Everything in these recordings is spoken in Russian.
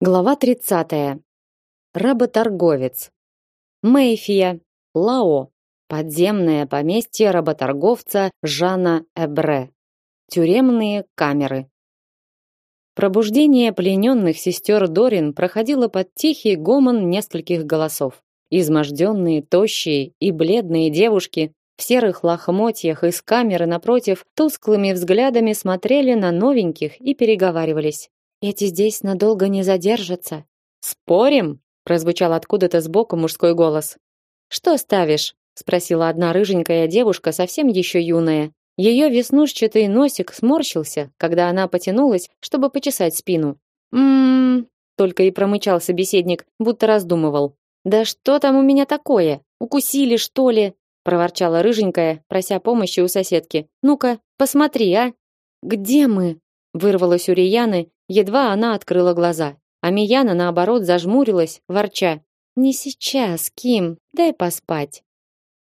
Глава 30. Работорговец. Мэйфия. Лао. Подземное поместье работорговца Жана Эбре. Тюремные камеры. Пробуждение плененных сестер Дорин проходило под тихий гомон нескольких голосов. Изможденные, тощие и бледные девушки в серых лохмотьях из камеры напротив тусклыми взглядами смотрели на новеньких и переговаривались. Эти здесь надолго не задержатся. Спорим? прозвучал откуда-то сбоку мужской голос. Что ставишь? спросила одна рыженькая девушка, совсем еще юная. Ее веснушчатый носик сморщился, когда она потянулась, чтобы почесать спину. Мм, только и промычал собеседник, будто раздумывал. Да что там у меня такое? Укусили, что ли? проворчала рыженькая, прося помощи у соседки. Ну-ка, посмотри, а? Где мы? вырвалось у Рияны, едва она открыла глаза. А Мияна наоборот зажмурилась, ворча: "Не сейчас, Ким, дай поспать".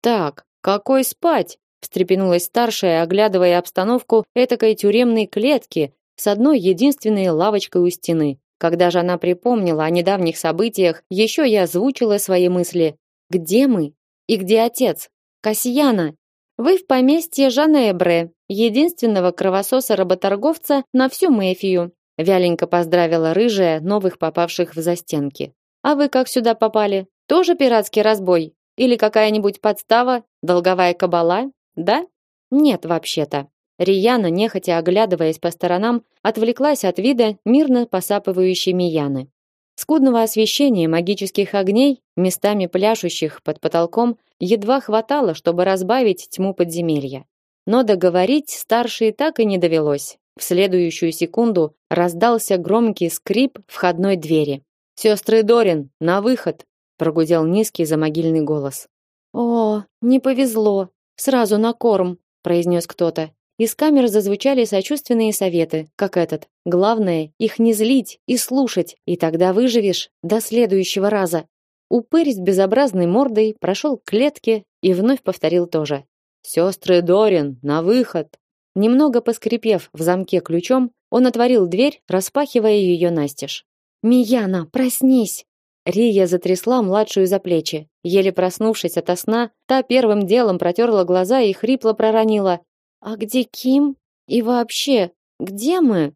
"Так, какой спать?" встрепенулась старшая, оглядывая обстановку этакой тюремной клетки с одной единственной лавочкой у стены. Когда же она припомнила о недавних событиях, еще и озвучила свои мысли. Где мы? И где отец? Касьяна, вы в поместье Жанебре, единственного кровососа-работорговца на всю Мэфию. Вяленько поздравила рыжая новых попавших в застенки. А вы как сюда попали? Тоже пиратский разбой или какая-нибудь подстава, долговая кабала? Да? Нет, вообще-то. Рияна, нехотя оглядываясь по сторонам, отвлеклась от вида мирно посапывающей Мияны. Скудного освещения магических огней, местами пляшущих под потолком, едва хватало, чтобы разбавить тьму подземелья. Но договорить старшей так и не довелось. В следующую секунду раздался громкий скрип входной двери. «Сестры Дорин, на выход!» прогудел низкий замогильный голос. «О, не повезло! Сразу на корм!» произнес кто-то. Из камер зазвучали сочувственные советы, как этот. Главное, их не злить и слушать, и тогда выживешь до следующего раза. Упырь с безобразной мордой прошел к клетке и вновь повторил то же. «Сестры Дорин, на выход!» Немного поскрипев в замке ключом, он отворил дверь, распахивая ее настежь. «Мияна, проснись!» Рия затрясла младшую за плечи. Еле проснувшись ото сна, та первым делом протерла глаза и хрипло проронила. А где Ким? И вообще, где мы?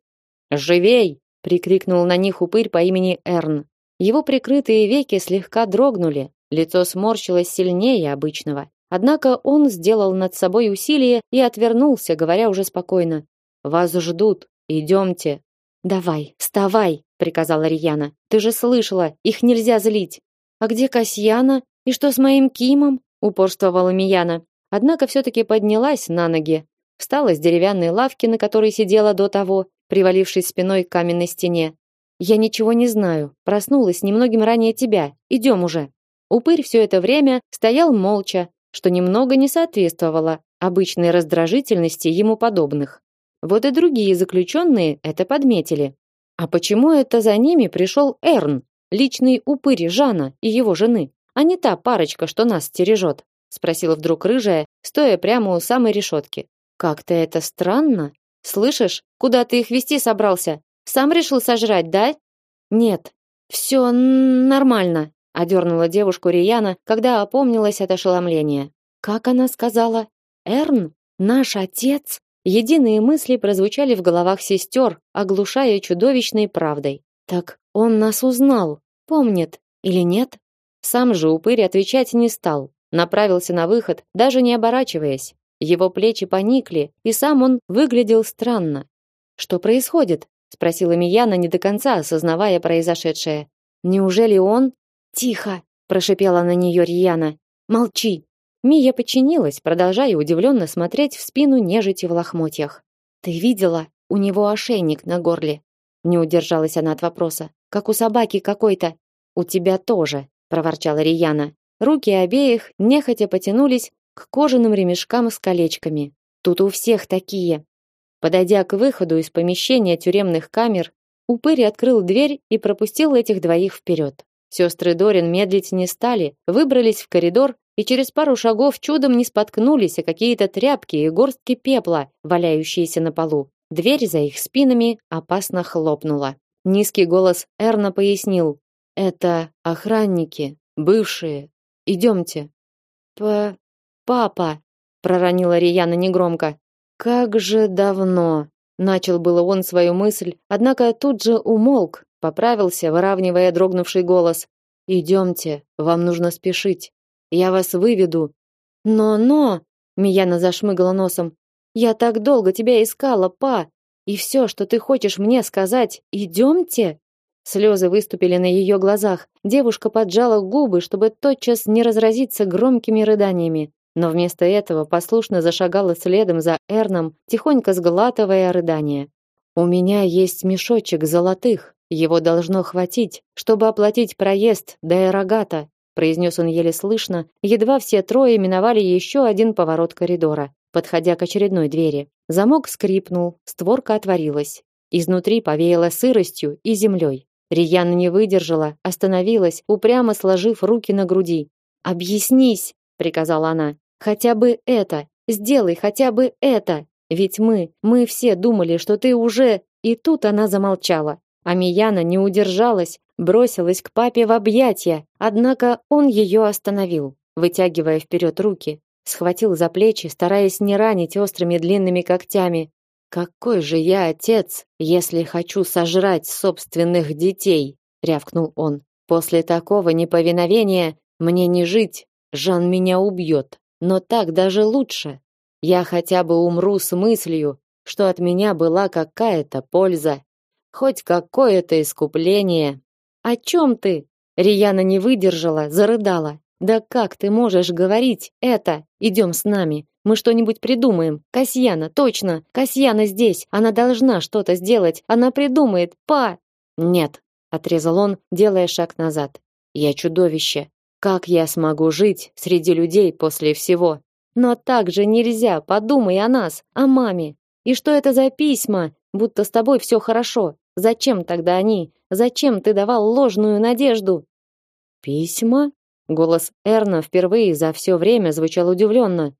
Живей, прикрикнул на них упырь по имени Эрн. Его прикрытые веки слегка дрогнули, лицо сморщилось сильнее обычного. Однако он сделал над собой усилие и отвернулся, говоря уже спокойно: "Вас ждут. Идемте». "Давай, вставай", приказала Рияна. "Ты же слышала, их нельзя злить". "А где Касьяна? И что с моим Кимом?" упорствовала Мияна. Однако все таки поднялась на ноги, встала с деревянной лавки, на которой сидела до того, привалившись спиной к каменной стене. Я ничего не знаю. Проснулась немногим ранее тебя. Идем уже. Упырь все это время стоял молча, что немного не соответствовало обычной раздражительности ему подобных. Вот и другие заключенные это подметили. А почему это за ними пришел Эрн, личный упырь Жана и его жены, а не та парочка, что нас стережет? спросила вдруг рыжая, стоя прямо у самой решетки. Как-то это странно. Слышишь, куда ты их вести собрался? Сам решил сожрать, да? Нет. Все нормально, одернула девушку Рияна, когда опомнилась от ошеломления. Как она сказала? Эрн, наш отец? Единые мысли прозвучали в головах сестер, оглушая чудовищной правдой. Так он нас узнал, помнит или нет? Сам же упырь отвечать не стал, направился на выход, даже не оборачиваясь. Его плечи поникли, и сам он выглядел странно. Что происходит? спросила Мияна, не до конца осознавая произошедшее. Неужели он? Тихо, прошипела на нее Рьяна. Молчи. Мия подчинилась, продолжая удивленно смотреть в спину нежити в лохмотьях. Ты видела? У него ошейник на горле. Не удержалась она от вопроса. Как у собаки какой-то. У тебя тоже, проворчала Рияна. Руки обеих нехотя потянулись к кожаным ремешкам с колечками. Тут у всех такие. Подойдя к выходу из помещения тюремных камер, упырь открыл дверь и пропустил этих двоих вперед. Сестры Дорин медлить не стали, выбрались в коридор и через пару шагов чудом не споткнулись о какие-то тряпки и горстки пепла, валяющиеся на полу. Дверь за их спинами опасно хлопнула. Низкий голос Эрна пояснил: "Это охранники, бывшие. Идемте». П папа, проронила Рияна негромко. Как же давно, начал было он свою мысль, однако тут же умолк, поправился, выравнивая дрогнувший голос. Идемте, вам нужно спешить. Я вас выведу. Но, но, Мияна зашмыгала носом. Я так долго тебя искала, па. И все, что ты хочешь мне сказать, идемте? Слезы выступили на ее глазах. Девушка поджала губы, чтобы тотчас не разразиться громкими рыданиями, но вместо этого послушно зашагала следом за Эрном, тихонько сглатывая рыдания. У меня есть мешочек золотых. Его должно хватить, чтобы оплатить проезд до Эрагата, произнес он еле слышно, едва все трое миновали еще один поворот коридора, подходя к очередной двери. Замок скрипнул, створка отворилась. Изнутри повеяло сыростью и землей. Рияна не выдержала, остановилась, упрямо сложив руки на груди. "Объяснись", приказала она. "Хотя бы это, сделай хотя бы это. Ведь мы, мы все думали, что ты уже..." И тут она замолчала. А Мияна не удержалась, бросилась к папе в объятия, однако он ее остановил, вытягивая вперед руки, схватил за плечи, стараясь не ранить острыми длинными когтями, какой же я отец, если хочу сожрать собственных детей, рявкнул он. После такого неповиновения мне не жить, Жан меня убьет. Но так даже лучше. Я хотя бы умру с мыслью, что от меня была какая-то польза, хоть какое-то искупление. О чем ты? Рияна не выдержала, зарыдала. Да как ты можешь говорить это? Идем с нами. Мы что-нибудь придумаем. Касьяна, точно. Касьяна здесь. Она должна что-то сделать. Она придумает. Па. Нет, отрезал он, делая шаг назад. Я чудовище. Как я смогу жить среди людей после всего? Но так же нельзя. Подумай о нас, о маме. И что это за письма? Будто с тобой все хорошо. Зачем тогда они? Зачем ты давал ложную надежду? Письма? Голос Эрна впервые за все время звучал удивленно.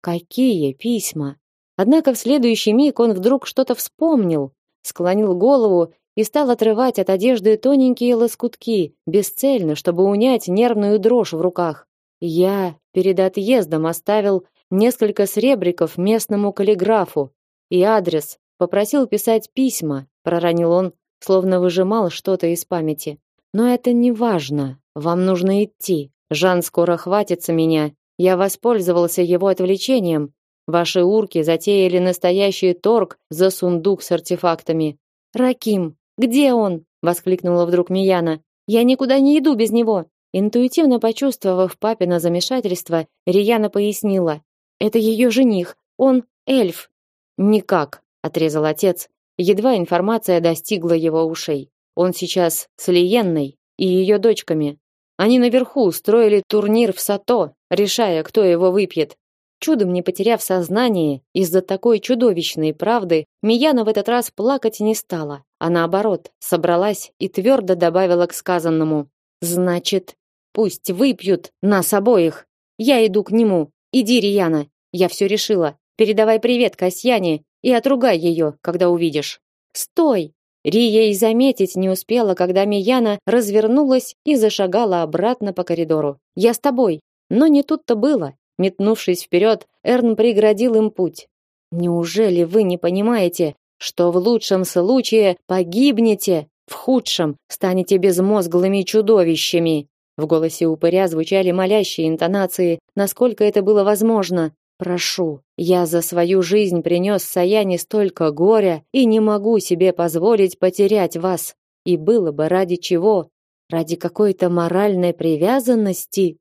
Какие письма? Однако в следующий миг он вдруг что-то вспомнил, склонил голову и стал отрывать от одежды тоненькие лоскутки, бесцельно, чтобы унять нервную дрожь в руках. Я перед отъездом оставил несколько сребриков местному каллиграфу и адрес, попросил писать письма, проронил он, словно выжимал что-то из памяти. Но это не важно. Вам нужно идти. Жан скоро хватится меня я воспользовался его отвлечением. Ваши урки затеяли настоящий торг за сундук с артефактами. Раким, где он? воскликнула вдруг Мияна. Я никуда не иду без него. Интуитивно почувствовав папино замешательство, Рияна пояснила: "Это ее жених. Он эльф". "Никак", отрезал отец. Едва информация достигла его ушей. Он сейчас с Лиенной и ее дочками. Они наверху устроили турнир в Сато, решая, кто его выпьет. Чудом не потеряв сознание из-за такой чудовищной правды, Мияна в этот раз плакать не стала, а наоборот, собралась и твердо добавила к сказанному: "Значит, пусть выпьют нас обоих. Я иду к нему. Иди, Рияна, я все решила. Передавай привет Касьяне и отругай ее, когда увидишь". "Стой!" Рия и заметить не успела, когда Мияна развернулась и зашагала обратно по коридору. «Я с тобой!» Но не тут-то было. Метнувшись вперед, Эрн преградил им путь. «Неужели вы не понимаете, что в лучшем случае погибнете, в худшем станете безмозглыми чудовищами?» В голосе упыря звучали молящие интонации, насколько это было возможно. Прошу, я за свою жизнь принес Саяне столько горя и не могу себе позволить потерять вас. И было бы ради чего? Ради какой-то моральной привязанности?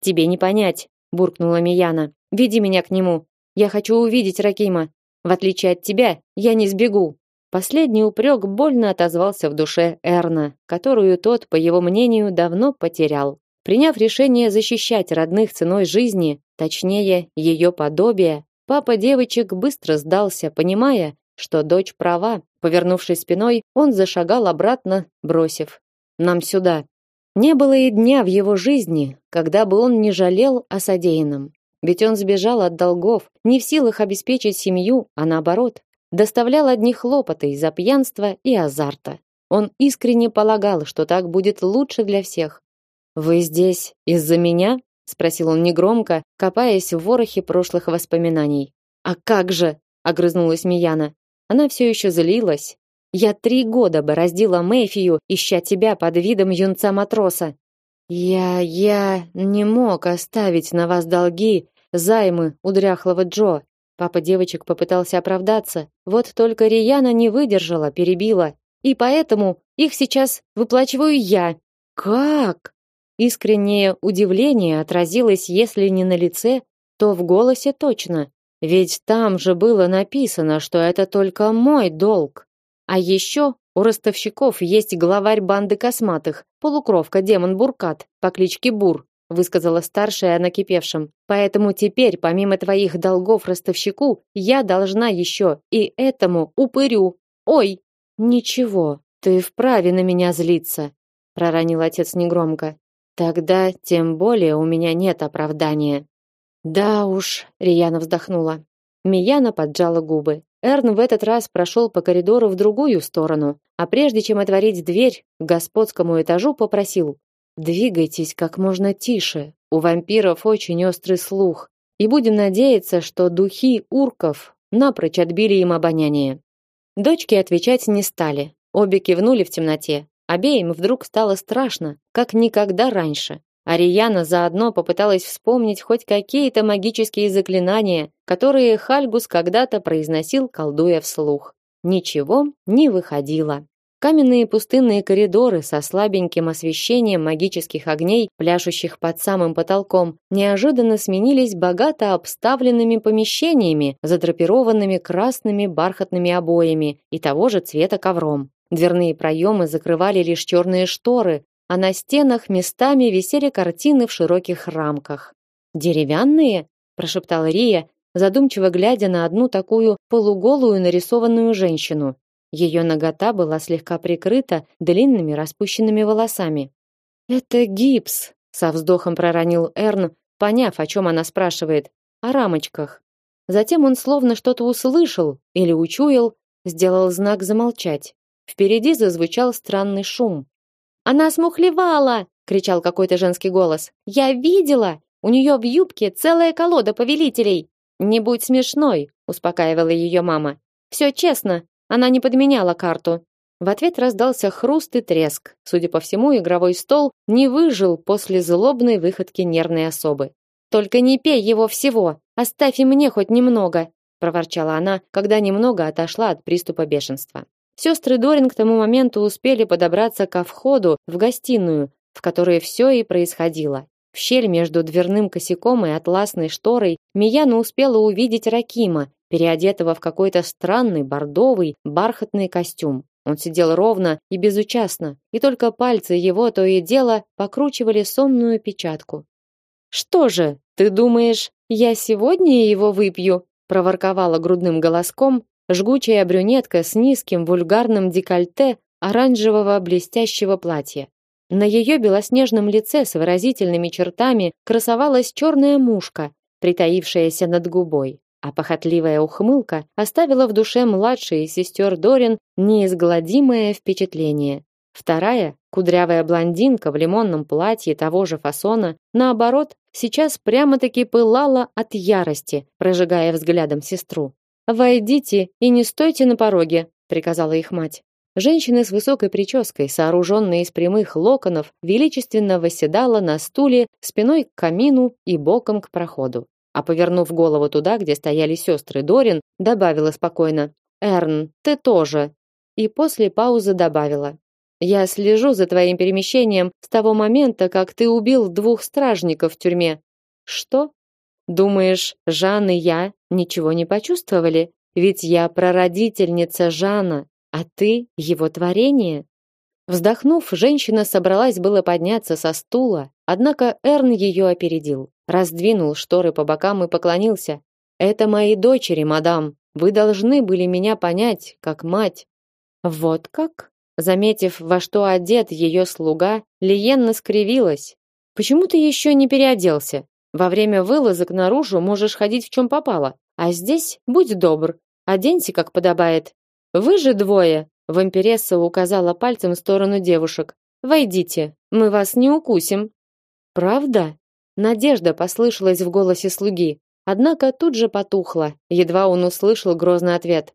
Тебе не понять, буркнула Мияна. Веди меня к нему. Я хочу увидеть Ракима. В отличие от тебя, я не сбегу. Последний упрек больно отозвался в душе Эрна, которую тот, по его мнению, давно потерял. Приняв решение защищать родных ценой жизни, точнее, ее подобия, папа девочек быстро сдался, понимая, что дочь права. Повернувшись спиной, он зашагал обратно, бросив: "Нам сюда". Не было и дня в его жизни, когда бы он не жалел о содеянном. Ведь он сбежал от долгов, не в силах обеспечить семью, а наоборот, доставлял одни хлопоты из-за пьянства и азарта. Он искренне полагал, что так будет лучше для всех. Вы здесь из-за меня? Спросил он негромко, копаясь в ворохе прошлых воспоминаний. А как же? огрызнулась Мияна. Она все еще злилась. Я три года бороздила Мэйфию, ища тебя под видом юнца-матроса. Я я не мог оставить на вас долги, займы у дряхлого Джо. Папа девочек попытался оправдаться, вот только Рияна не выдержала, перебила. И поэтому их сейчас выплачиваю я. Как? Искреннее удивление отразилось, если не на лице, то в голосе точно. Ведь там же было написано, что это только мой долг. А еще у ростовщиков есть главарь банды косматых, полукровка демон Буркат по кличке Бур, высказала старшая о накипевшем. Поэтому теперь, помимо твоих долгов ростовщику, я должна еще и этому упырю. Ой, ничего, ты вправе на меня злиться, проронил отец негромко. Тогда тем более у меня нет оправдания. Да уж, Рияна вздохнула. Мияна поджала губы. Эрн в этот раз прошел по коридору в другую сторону, а прежде чем отворить дверь к господскому этажу, попросил: "Двигайтесь как можно тише. У вампиров очень острый слух, и будем надеяться, что духи урков напрочь отбили им обоняние". Дочки отвечать не стали. Обе кивнули в темноте. Обеим вдруг стало страшно, как никогда раньше. Арияна заодно попыталась вспомнить хоть какие-то магические заклинания, которые Хальгус когда-то произносил, колдуя вслух. Ничего не выходило. Каменные пустынные коридоры со слабеньким освещением магических огней, пляшущих под самым потолком, неожиданно сменились богато обставленными помещениями, задрапированными красными бархатными обоями и того же цвета ковром. Дверные проемы закрывали лишь черные шторы, а на стенах местами висели картины в широких рамках. «Деревянные?» – прошептала Рия, задумчиво глядя на одну такую полуголую нарисованную женщину. Ее нагота была слегка прикрыта длинными распущенными волосами. «Это гипс», – со вздохом проронил Эрн, поняв, о чем она спрашивает, о рамочках. Затем он словно что-то услышал или учуял, сделал знак замолчать. Впереди зазвучал странный шум. Она смухлевала, кричал какой-то женский голос. Я видела, у нее в юбке целая колода повелителей. Не будь смешной, успокаивала ее мама. Все честно, она не подменяла карту. В ответ раздался хруст и треск. Судя по всему, игровой стол не выжил после злобной выходки нервной особы. Только не пей его всего, оставь и мне хоть немного, проворчала она, когда немного отошла от приступа бешенства. Сестры Дорин к тому моменту успели подобраться ко входу в гостиную, в которой все и происходило. В щель между дверным косяком и атласной шторой Мияна успела увидеть Ракима, переодетого в какой-то странный бордовый бархатный костюм. Он сидел ровно и безучастно, и только пальцы его то и дело покручивали сонную печатку. «Что же, ты думаешь, я сегодня его выпью?» проворковала грудным голоском жгучая брюнетка с низким вульгарным декольте оранжевого блестящего платья. На ее белоснежном лице с выразительными чертами красовалась черная мушка, притаившаяся над губой, а похотливая ухмылка оставила в душе младшей сестер Дорин неизгладимое впечатление. Вторая, кудрявая блондинка в лимонном платье того же фасона, наоборот, сейчас прямо-таки пылала от ярости, прожигая взглядом сестру. «Войдите и не стойте на пороге», — приказала их мать. Женщина с высокой прической, сооруженная из прямых локонов, величественно восседала на стуле спиной к камину и боком к проходу. А повернув голову туда, где стояли сестры Дорин, добавила спокойно: "Эрн, ты тоже". И после паузы добавила: "Я слежу за твоим перемещением с того момента, как ты убил двух стражников в тюрьме". Что? Думаешь, Жан и я ничего не почувствовали? Ведь я прародительница Жана, а ты его творение. Вздохнув, женщина собралась было подняться со стула, однако Эрн ее опередил, раздвинул шторы по бокам и поклонился. Это мои дочери, мадам. Вы должны были меня понять, как мать. Вот как? Заметив, во что одет ее слуга, Лиенна скривилась. Почему ты еще не переоделся? Во время вылазок наружу можешь ходить в чем попало, а здесь будь добр, оденься как подобает. Вы же двое, Вампиресса указала пальцем в сторону девушек. Войдите, мы вас не укусим. Правда? Надежда послышалась в голосе слуги, однако тут же потухла, едва он услышал грозный ответ.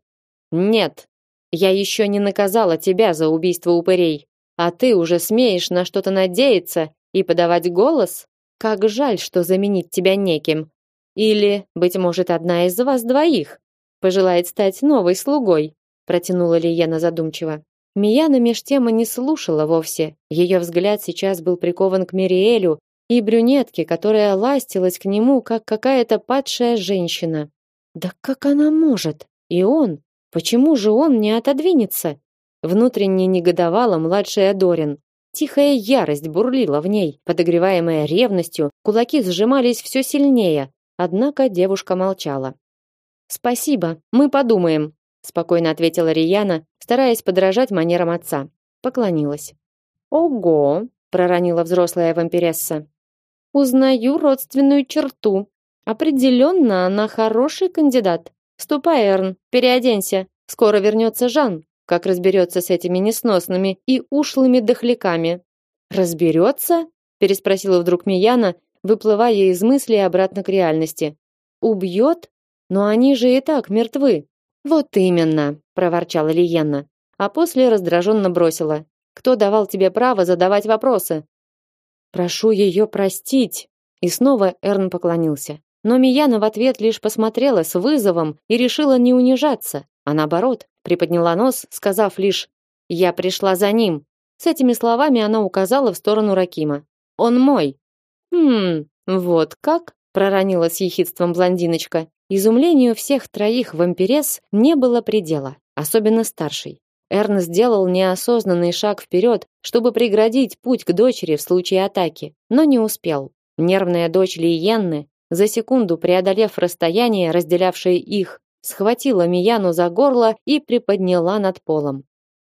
Нет. Я еще не наказала тебя за убийство упырей, а ты уже смеешь на что-то надеяться и подавать голос? Как жаль, что заменить тебя неким. Или, быть может, одна из вас двоих пожелает стать новой слугой, протянула Лиена задумчиво. Мияна меж тем и не слушала вовсе. Ее взгляд сейчас был прикован к Мириэлю и брюнетке, которая ластилась к нему, как какая-то падшая женщина. Да как она может? И он? Почему же он не отодвинется? Внутренне негодовала младшая Дорин. Тихая ярость бурлила в ней, подогреваемая ревностью, кулаки сжимались все сильнее, однако девушка молчала. Спасибо, мы подумаем, спокойно ответила Рияна, стараясь подражать манерам отца. Поклонилась. Ого, проронила взрослая вампиресса. Узнаю родственную черту. Определенно, она хороший кандидат. Ступай, Эрн, переоденься. Скоро вернется Жан, как разберется с этими несносными и ушлыми дохляками. Разберется? переспросила вдруг Мияна, выплывая из мыслей обратно к реальности. Убьет? Но они же и так мертвы. Вот именно, проворчала Лиенна, а после раздраженно бросила: "Кто давал тебе право задавать вопросы?" "Прошу ее простить". И снова Эрн поклонился. Но Мияна в ответ лишь посмотрела с вызовом и решила не унижаться, а наоборот, приподняла нос, сказав лишь: "Я пришла за ним". С этими словами она указала в сторону Ракима. "Он мой". "Хм, вот как?" проронила с ехидством блондиночка. Изумлению всех троих вампирес не было предела, особенно старшей. Эрн сделал неосознанный шаг вперед, чтобы преградить путь к дочери в случае атаки, но не успел. Нервная дочь Лиенны, за секунду преодолев расстояние, разделявшее их, схватила Мияну за горло и приподняла над полом.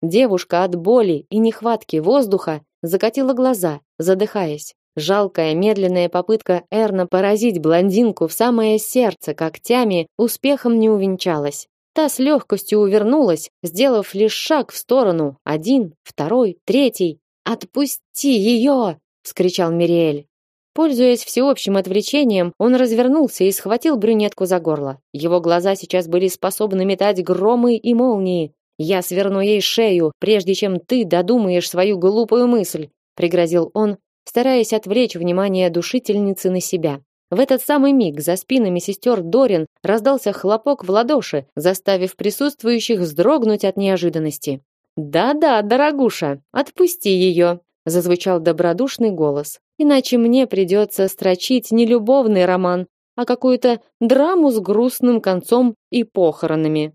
Девушка от боли и нехватки воздуха закатила глаза, задыхаясь. Жалкая медленная попытка Эрна поразить блондинку в самое сердце когтями успехом не увенчалась. Та с легкостью увернулась, сделав лишь шаг в сторону. Один, второй, третий. «Отпусти ее!» — вскричал Мириэль. Пользуясь всеобщим отвлечением, он развернулся и схватил брюнетку за горло. Его глаза сейчас были способны метать громы и молнии. «Я сверну ей шею, прежде чем ты додумаешь свою глупую мысль», — пригрозил он, стараясь отвлечь внимание душительницы на себя. В этот самый миг за спинами сестер Дорин раздался хлопок в ладоши, заставив присутствующих вздрогнуть от неожиданности. «Да-да, дорогуша, отпусти ее!» зазвучал добродушный голос. «Иначе мне придется строчить не любовный роман, а какую-то драму с грустным концом и похоронами».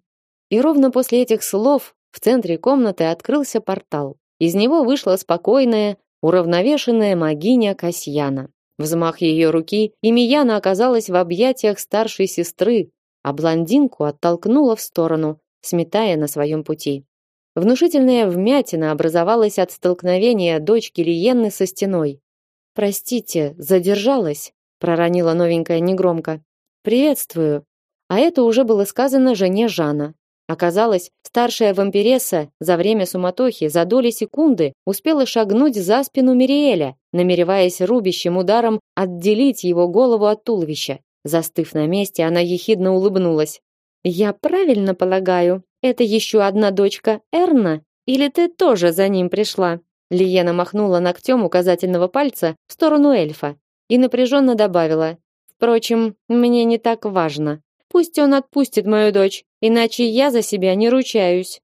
И ровно после этих слов в центре комнаты открылся портал. Из него вышла спокойная, уравновешенная магиня Касьяна. Взмах ее руки, и Мияна оказалась в объятиях старшей сестры, а блондинку оттолкнула в сторону, сметая на своем пути. Внушительная вмятина образовалась от столкновения дочки Лиенны со стеной. «Простите, задержалась», — проронила новенькая негромко. «Приветствую». А это уже было сказано жене Жана. Оказалось, старшая вампиресса за время суматохи за доли секунды успела шагнуть за спину Мириэля, намереваясь рубящим ударом отделить его голову от туловища. Застыв на месте, она ехидно улыбнулась. «Я правильно полагаю, это еще одна дочка Эрна? Или ты тоже за ним пришла?» Лиена махнула ногтем указательного пальца в сторону эльфа и напряженно добавила. «Впрочем, мне не так важно. Пусть он отпустит мою дочь, иначе я за себя не ручаюсь.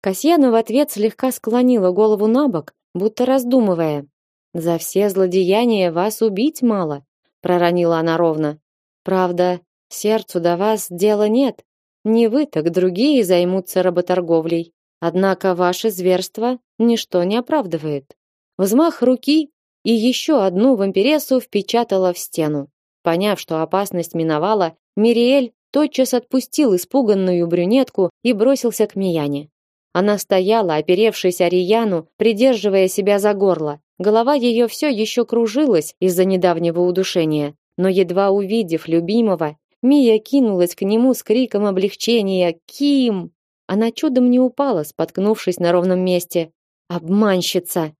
Касьяна в ответ слегка склонила голову на бок, будто раздумывая. За все злодеяния вас убить мало, проронила она ровно. Правда, сердцу до вас дела нет. Не вы, так другие займутся работорговлей. Однако ваше зверство ничто не оправдывает. Взмах руки и еще одну вампиресу впечатала в стену. Поняв, что опасность миновала, Мириэль тотчас отпустил испуганную брюнетку и бросился к Мияне. Она стояла, оперевшись о Рияну, придерживая себя за горло. Голова ее все еще кружилась из-за недавнего удушения, но едва увидев любимого, Мия кинулась к нему с криком облегчения: "Ким!" Она чудом не упала, споткнувшись на ровном месте. Обманщица,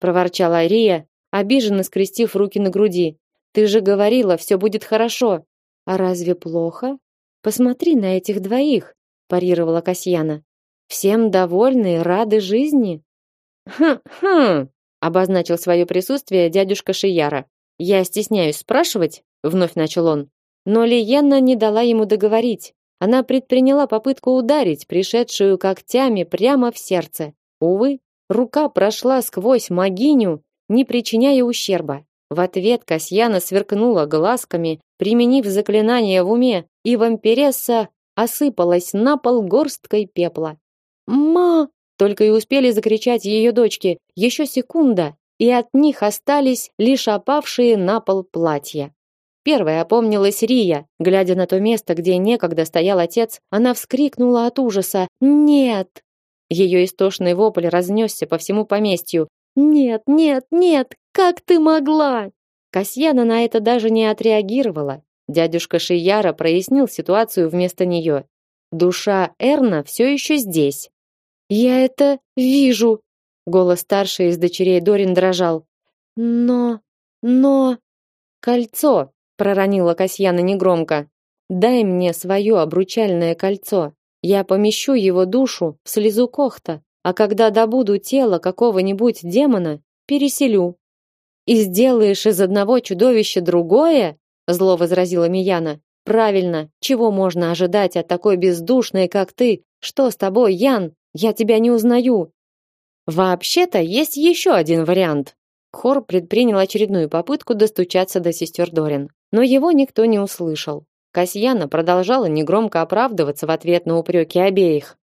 проворчала Ария, обиженно скрестив руки на груди. Ты же говорила, все будет хорошо. А разве плохо? Посмотри на этих двоих, парировала Касьяна. Всем довольны, рады жизни. Хм-хм, обозначил свое присутствие дядюшка Шияра. Я стесняюсь спрашивать, вновь начал он. Но Лиенна не дала ему договорить. Она предприняла попытку ударить пришедшую когтями прямо в сердце. Увы, рука прошла сквозь магиню, не причиняя ущерба. В ответ Касьяна сверкнула глазками, применив заклинание в уме, и вампиресса осыпалась на пол горсткой пепла. «Ма!» — только и успели закричать ее дочки. Еще секунда, и от них остались лишь опавшие на пол платья. Первая опомнилась Рия, глядя на то место, где некогда стоял отец, она вскрикнула от ужаса: "Нет!" Ее истошный вопль разнесся по всему поместью. "Нет, нет, нет! Как ты могла?" Касьяна на это даже не отреагировала. Дядюшка Шияра прояснил ситуацию вместо нее. Душа Эрна все еще здесь. Я это вижу. Голос старшей из дочерей Дорин дрожал. Но, но кольцо, проронила Касьяна негромко. Дай мне свое обручальное кольцо. Я помещу его душу в слезу кохта, а когда добуду тело какого-нибудь демона, переселю. И сделаешь из одного чудовища другое? зло возразила Мияна. Правильно, чего можно ожидать от такой бездушной, как ты? Что с тобой, Ян? Я тебя не узнаю. Вообще-то есть еще один вариант. Хор предпринял очередную попытку достучаться до сестер Дорин но его никто не услышал. Касьяна продолжала негромко оправдываться в ответ на упреки обеих.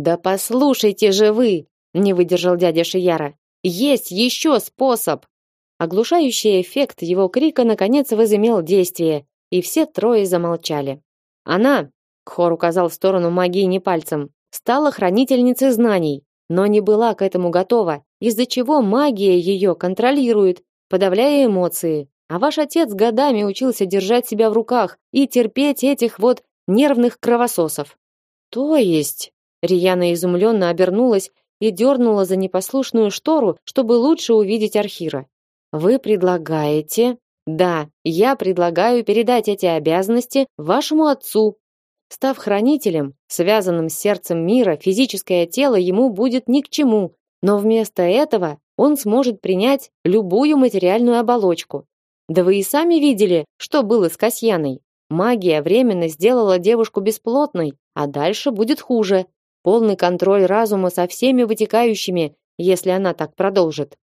Да послушайте же вы, не выдержал дядя Шияра. Есть еще способ. Оглушающий эффект его крика наконец возымел действие, и все трое замолчали. Она, Хор указал в сторону магии пальцем, стала хранительницей знаний, но не была к этому готова, из-за чего магия ее контролирует, подавляя эмоции, а ваш отец годами учился держать себя в руках и терпеть этих вот нервных кровососов. То есть, Рияна изумленно обернулась и дернула за непослушную штору, чтобы лучше увидеть Архира. Вы предлагаете? Да, я предлагаю передать эти обязанности вашему отцу. Став хранителем, связанным с сердцем мира, физическое тело ему будет ни к чему, но вместо этого он сможет принять любую материальную оболочку, да вы и сами видели, что было с Касьяной. Магия временно сделала девушку бесплотной, а дальше будет хуже. Полный контроль разума со всеми вытекающими, если она так продолжит.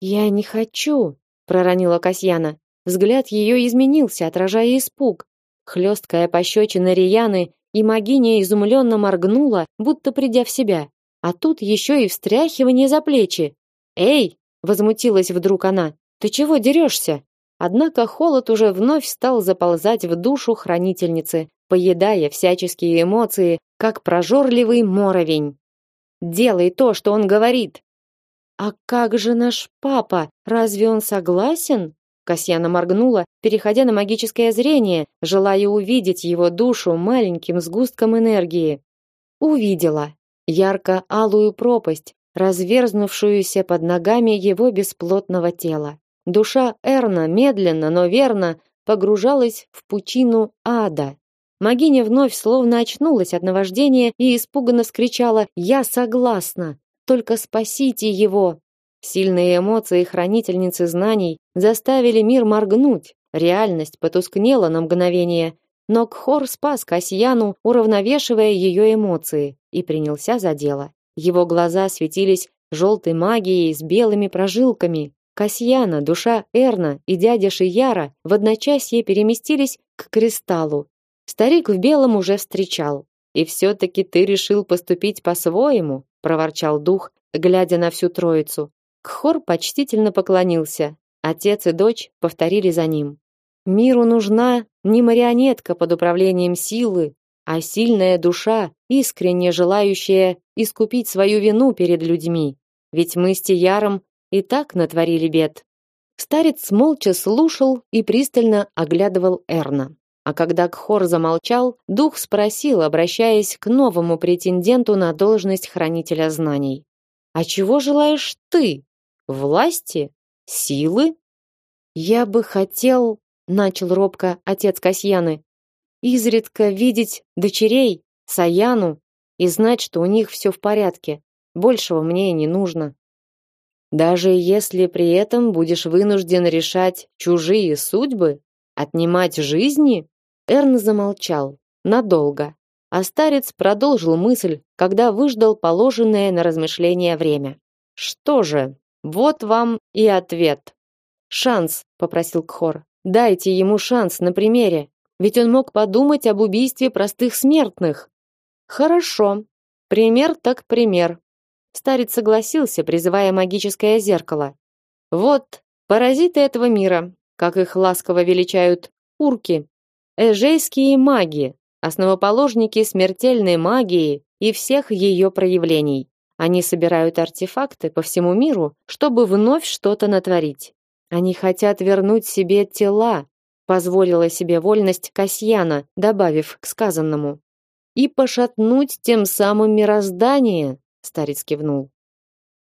Я не хочу, проронила Касьяна. Взгляд ее изменился, отражая испуг. Хлесткая пощечина Рияны, и магиня изумленно моргнула, будто придя в себя. А тут еще и встряхивание за плечи. «Эй!» — возмутилась вдруг она. «Ты чего дерешься?» Однако холод уже вновь стал заползать в душу хранительницы, поедая всяческие эмоции, как прожорливый моровень. Делай то, что он говорит. А как же наш папа? Разве он согласен? Касьяна моргнула, переходя на магическое зрение, желая увидеть его душу маленьким сгустком энергии. Увидела ярко-алую пропасть, разверзнувшуюся под ногами его бесплотного тела. Душа Эрна медленно, но верно погружалась в пучину ада. Магиня вновь словно очнулась от наваждения и испуганно вскричала: "Я согласна! Только спасите его!" Сильные эмоции хранительницы знаний заставили мир моргнуть. Реальность потускнела на мгновение, но Кхор спас Касьяну, уравновешивая ее эмоции, и принялся за дело. Его глаза светились желтой магией с белыми прожилками, Касьяна, душа Эрна и дядя Шияра в одночасье переместились к кристаллу. Старик в белом уже встречал. И все таки ты решил поступить по-своему, проворчал дух, глядя на всю троицу. Кхор почтительно поклонился. Отец и дочь повторили за ним. Миру нужна не марионетка под управлением силы, а сильная душа, искренне желающая искупить свою вину перед людьми. Ведь мы с Тияром и так натворили бед. Старец молча слушал и пристально оглядывал Эрна. А когда Кхор замолчал, дух спросил, обращаясь к новому претенденту на должность хранителя знаний: "А чего желаешь ты? Власти? Силы?" "Я бы хотел", начал робко отец Касьяны, "изредка видеть дочерей, Саяну и знать, что у них все в порядке. Большего мне и не нужно. Даже если при этом будешь вынужден решать чужие судьбы, отнимать жизни, Эрн замолчал надолго, а старец продолжил мысль, когда выждал положенное на размышление время. Что же, вот вам и ответ. Шанс, попросил Кхор. Дайте ему шанс на примере, ведь он мог подумать об убийстве простых смертных. Хорошо. Пример так пример. Старец согласился, призывая магическое зеркало. Вот паразиты этого мира, как их ласково величают урки. Эжейские маги, основоположники смертельной магии и всех ее проявлений. Они собирают артефакты по всему миру, чтобы вновь что-то натворить. Они хотят вернуть себе тела, позволила себе вольность Касьяна, добавив к сказанному. И пошатнуть тем самым мироздание, старец кивнул.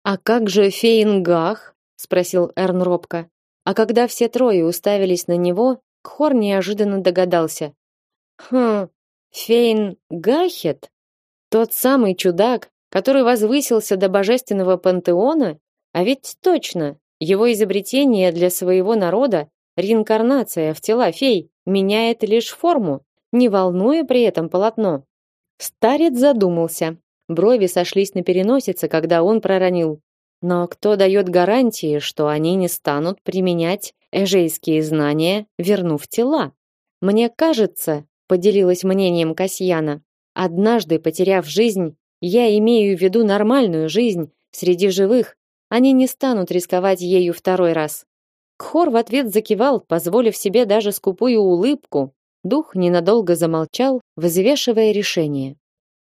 А как же Фейнгах? спросил Эрн робко. А когда все трое уставились на него, Кхор неожиданно догадался. Хм, Фейн Гахет? Тот самый чудак, который возвысился до божественного пантеона? А ведь точно, его изобретение для своего народа реинкарнация в тела фей меняет лишь форму, не волнуя при этом полотно. Старец задумался. Брови сошлись на переносице, когда он проронил: "Но кто дает гарантии, что они не станут применять эжейские знания, вернув тела. Мне кажется, поделилась мнением Касьяна, однажды потеряв жизнь, я имею в виду нормальную жизнь среди живых, они не станут рисковать ею второй раз. Кхор в ответ закивал, позволив себе даже скупую улыбку. Дух ненадолго замолчал, взвешивая решение.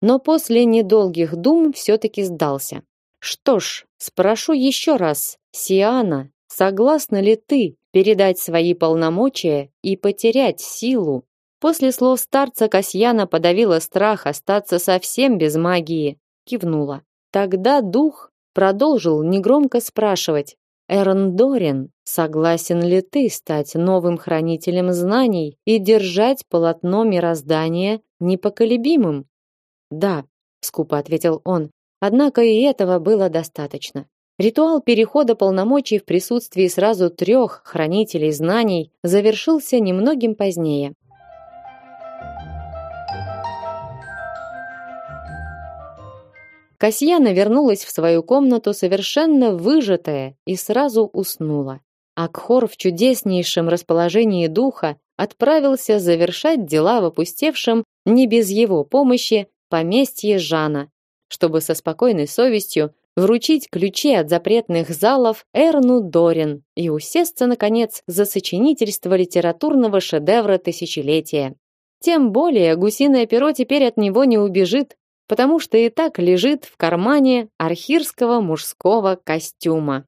Но после недолгих дум все-таки сдался. Что ж, спрошу еще раз, Сиана, согласна ли ты передать свои полномочия и потерять силу. После слов старца Касьяна подавила страх остаться совсем без магии, кивнула. Тогда дух продолжил негромко спрашивать: "Эрндорин, согласен ли ты стать новым хранителем знаний и держать полотно мироздания непоколебимым?" "Да", скупо ответил он. Однако и этого было достаточно. Ритуал перехода полномочий в присутствии сразу трех хранителей знаний завершился немногим позднее. Касьяна вернулась в свою комнату совершенно выжатая и сразу уснула. Акхор в чудеснейшем расположении духа отправился завершать дела в опустевшем не без его помощи поместье Жана, чтобы со спокойной совестью вручить ключи от запретных залов Эрну Дорин и усесться, наконец, за сочинительство литературного шедевра тысячелетия. Тем более гусиное перо теперь от него не убежит, потому что и так лежит в кармане архирского мужского костюма.